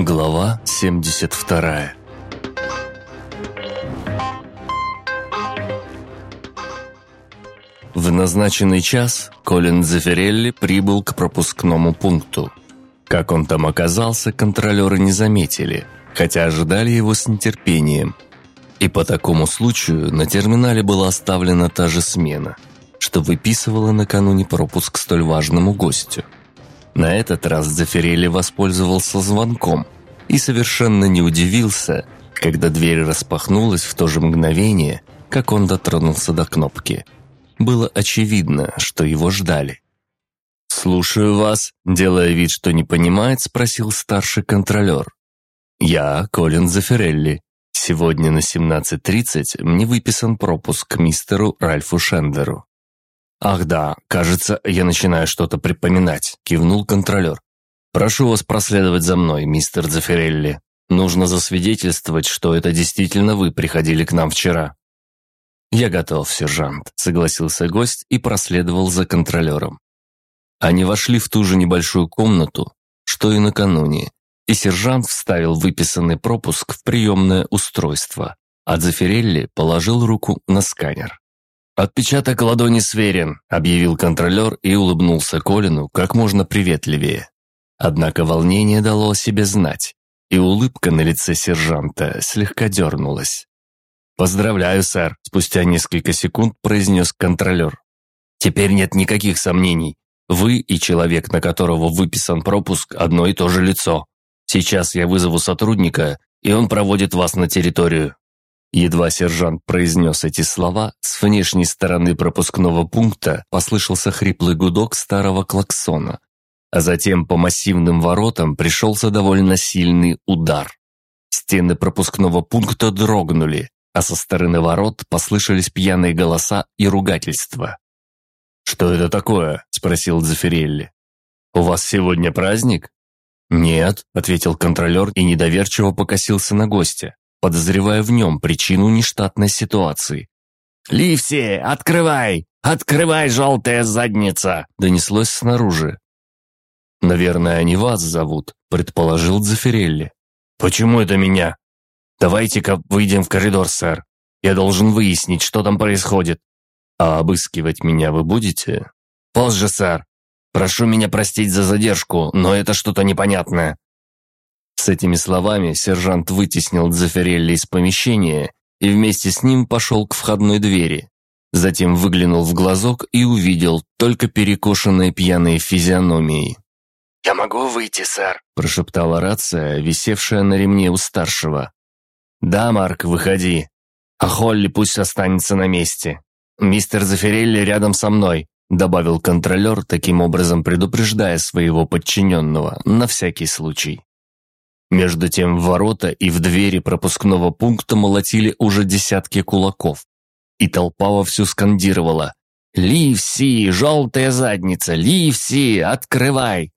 Глава 72 В назначенный час Колин Зафирелли прибыл к пропускному пункту. Как он там оказался, контролеры не заметили, хотя ожидали его с нетерпением. И по такому случаю на терминале была оставлена та же смена, что выписывала накануне пропуск столь важному гостю. На этот раз Зафирелли воспользовался звонком и совершенно не удивился, когда дверь распахнулась в то же мгновение, как он дотронулся до кнопки. Было очевидно, что его ждали. «Слушаю вас», – делая вид, что не понимает, спросил старший контролер. «Я Колин Зафирелли. Сегодня на 17.30 мне выписан пропуск к мистеру Ральфу Шендеру». «Ах да, кажется, я начинаю что-то припоминать», – кивнул контролер. «Прошу вас проследовать за мной, мистер Зафирелли. Нужно засвидетельствовать, что это действительно вы приходили к нам вчера». «Я готов, сержант», – согласился гость и проследовал за контролером. Они вошли в ту же небольшую комнату, что и накануне, и сержант вставил выписанный пропуск в приемное устройство, а Дзефирелли положил руку на сканер. «Отпечаток ладони сверен», – объявил контролер и улыбнулся Колину как можно приветливее. Однако волнение дало о себе знать, и улыбка на лице сержанта слегка дернулась. «Поздравляю, сэр», – спустя несколько секунд произнес контролер. «Теперь нет никаких сомнений. Вы и человек, на которого выписан пропуск, одно и то же лицо. Сейчас я вызову сотрудника, и он проводит вас на территорию». Едва сержант произнес эти слова, с внешней стороны пропускного пункта послышался хриплый гудок старого клаксона, а затем по массивным воротам пришелся довольно сильный удар. Стены пропускного пункта дрогнули, а со стороны ворот послышались пьяные голоса и ругательства. «Что это такое?» – спросил Дзефирелли. «У вас сегодня праздник?» «Нет», – ответил контролер и недоверчиво покосился на гостя, подозревая в нем причину нештатной ситуации. «Ливси, открывай! Открывай, желтая задница!» – донеслось снаружи. «Наверное, они вас зовут», – предположил Дзефирелли. «Почему это меня?» «Давайте-ка выйдем в коридор, сэр. Я должен выяснить, что там происходит». «А обыскивать меня вы будете?» «Позже, сэр. Прошу меня простить за задержку, но это что-то непонятное». С этими словами сержант вытеснил Дзефирелли из помещения и вместе с ним пошел к входной двери. Затем выглянул в глазок и увидел только перекошенные пьяные физиономии. «Я могу выйти, сэр», – прошептала рация, висевшая на ремне у старшего. «Да, Марк, выходи. А Холли пусть останется на месте. «Мистер Зафирелли рядом со мной», – добавил контролер, таким образом предупреждая своего подчиненного, на всякий случай. Между тем в ворота и в двери пропускного пункта молотили уже десятки кулаков. И толпа вовсю скандировала «Ливси, желтая задница! Ливси, открывай!»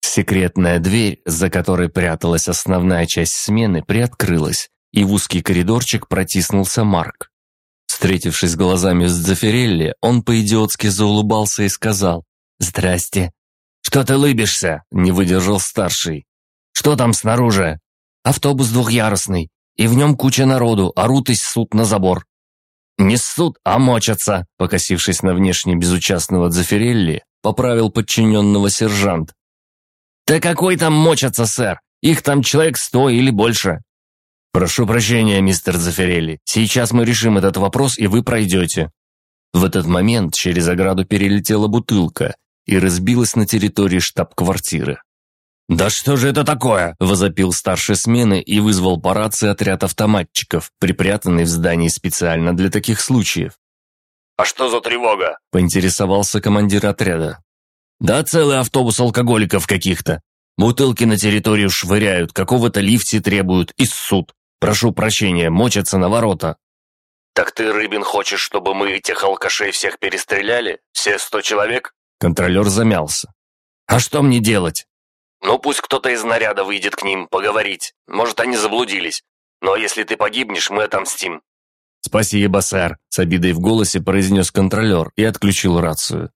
Секретная дверь, за которой пряталась основная часть смены, приоткрылась, и в узкий коридорчик протиснулся Марк. Встретившись глазами с Дзефирелли, он по-идиотски заулыбался и сказал «Здрасте». «Что ты лыбишься?» – не выдержал старший. «Что там снаружи?» «Автобус двухъярусный, и в нем куча народу, орут и ссут на забор». «Не ссут, а мочатся», – покосившись на внешне безучастного Дзефирелли, поправил подчиненного сержант. «Да какой там мочатся, сэр? Их там человек сто или больше. «Прошу прощения, мистер Зафирелли. Сейчас мы решим этот вопрос, и вы пройдете». В этот момент через ограду перелетела бутылка и разбилась на территории штаб-квартиры. «Да что же это такое?» – возопил старший смены и вызвал по рации отряд автоматчиков, припрятанный в здании специально для таких случаев. «А что за тревога?» – поинтересовался командир отряда. «Да целый автобус алкоголиков каких-то. Бутылки на территорию швыряют, какого-то лифте требуют и суд. Прошу прощения, мочатся на ворота». «Так ты, Рыбин, хочешь, чтобы мы этих алкашей всех перестреляли? Все сто человек?» Контролер замялся. «А что мне делать?» «Ну, пусть кто-то из наряда выйдет к ним, поговорить. Может, они заблудились. Но если ты погибнешь, мы отомстим». «Спасибо, сэр», — с обидой в голосе произнес контролер и отключил рацию.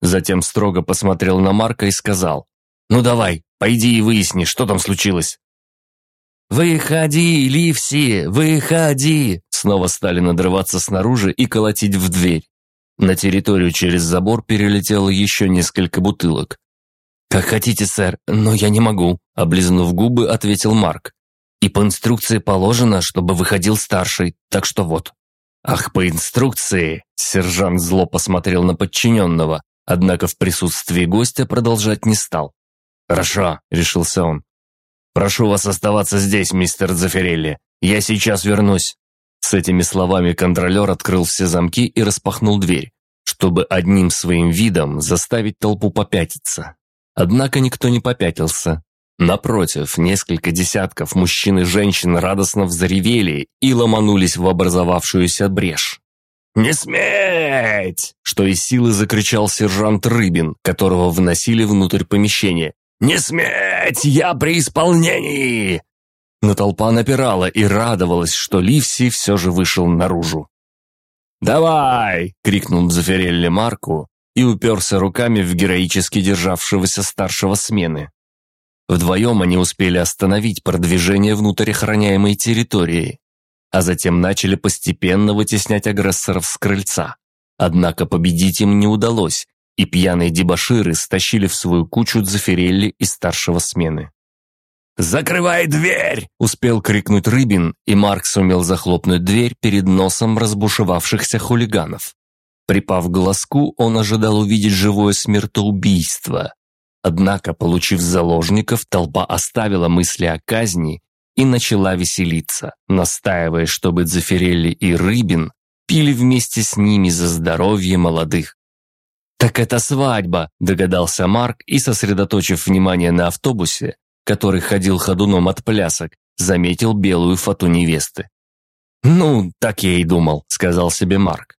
Затем строго посмотрел на Марка и сказал, «Ну давай, пойди и выясни, что там случилось». «Выходи, Ливси, выходи!» Снова стали надрываться снаружи и колотить в дверь. На территорию через забор перелетело еще несколько бутылок. «Как хотите, сэр, но я не могу», – облизнув губы, ответил Марк. «И по инструкции положено, чтобы выходил старший, так что вот». «Ах, по инструкции!» – сержант зло посмотрел на подчиненного, однако в присутствии гостя продолжать не стал. «Хорошо», – решился он. «Прошу вас оставаться здесь, мистер Зафирелли. Я сейчас вернусь». С этими словами контролер открыл все замки и распахнул дверь, чтобы одним своим видом заставить толпу попятиться. Однако никто не попятился. Напротив, несколько десятков мужчин и женщин радостно взревели и ломанулись в образовавшуюся брешь. «Не сметь!» – что из силы закричал сержант Рыбин, которого вносили внутрь помещения. «Не сметь! Я при исполнении!» Но толпа напирала и радовалась, что Ливси все же вышел наружу. «Давай!» — крикнул Дзефирелли Марку и уперся руками в героически державшегося старшего смены. Вдвоем они успели остановить продвижение внутрь охраняемой территории, а затем начали постепенно вытеснять агрессоров с крыльца. Однако победить им не удалось, и пьяные дебоширы стащили в свою кучу Дзефирелли и старшего смены. «Закрывай дверь!» – успел крикнуть Рыбин, и Марк сумел захлопнуть дверь перед носом разбушевавшихся хулиганов. Припав к глазку, он ожидал увидеть живое смертоубийство. Однако, получив заложников, толпа оставила мысли о казни и начала веселиться, настаивая, чтобы Дзефирелли и Рыбин пили вместе с ними за здоровье молодых. «Так это свадьба», – догадался Марк и, сосредоточив внимание на автобусе, который ходил ходуном от плясок, заметил белую фату невесты. «Ну, так я и думал», – сказал себе Марк.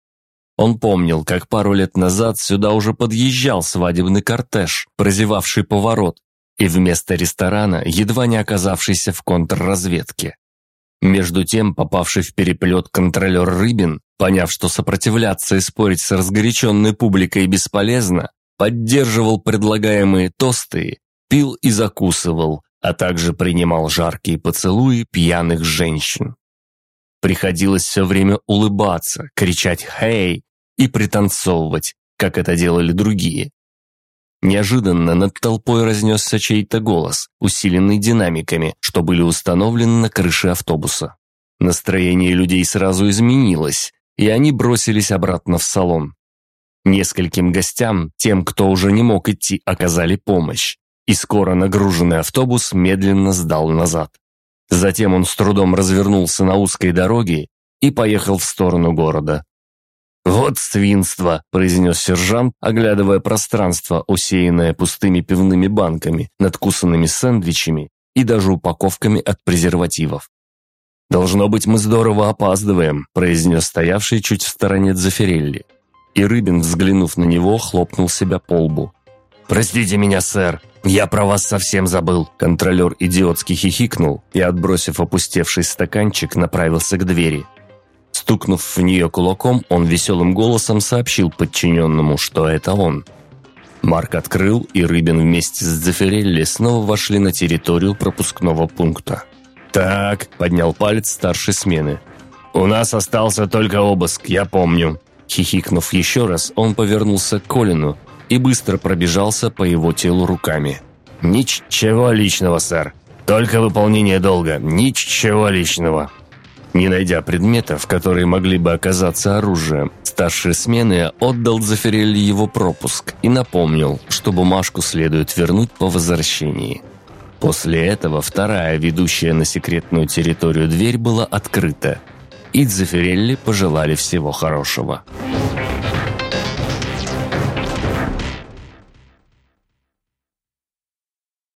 Он помнил, как пару лет назад сюда уже подъезжал свадебный кортеж, прозевавший поворот, и вместо ресторана, едва не оказавшийся в контрразведке. Между тем, попавший в переплет контролер Рыбин, поняв, что сопротивляться и спорить с разгоряченной публикой бесполезно, поддерживал предлагаемые тосты, пил и закусывал, а также принимал жаркие поцелуи пьяных женщин. Приходилось все время улыбаться, кричать «Хей!» и пританцовывать, как это делали другие. Неожиданно над толпой разнесся чей-то голос, усиленный динамиками, что были установлены на крыше автобуса. Настроение людей сразу изменилось, и они бросились обратно в салон. Нескольким гостям, тем, кто уже не мог идти, оказали помощь, и скоро нагруженный автобус медленно сдал назад. Затем он с трудом развернулся на узкой дороге и поехал в сторону города. «Вот свинство!» – произнес сержант, оглядывая пространство, усеянное пустыми пивными банками, надкусанными сэндвичами и даже упаковками от презервативов. «Должно быть, мы здорово опаздываем», – произнес стоявший чуть в стороне Дзефирелли. И Рыбин, взглянув на него, хлопнул себя по лбу. «Простите меня, сэр, я про вас совсем забыл». Контролер идиотски хихикнул и, отбросив опустевший стаканчик, направился к двери. Стукнув в нее кулаком, он веселым голосом сообщил подчиненному, что это он. Марк открыл, и Рыбин вместе с Дзефирелли снова вошли на территорию пропускного пункта. «Так», — поднял палец старшей смены. «У нас остался только обыск, я помню». Хихикнув еще раз, он повернулся к Колину и быстро пробежался по его телу руками. «Ничего личного, сэр. Только выполнение долга. Ничего личного». Не найдя предметов, которые могли бы оказаться оружием, старший смены отдал Зафирелли его пропуск и напомнил, что бумажку следует вернуть по возвращении. После этого вторая, ведущая на секретную территорию дверь была открыта, и Дзефирелли пожелали всего хорошего.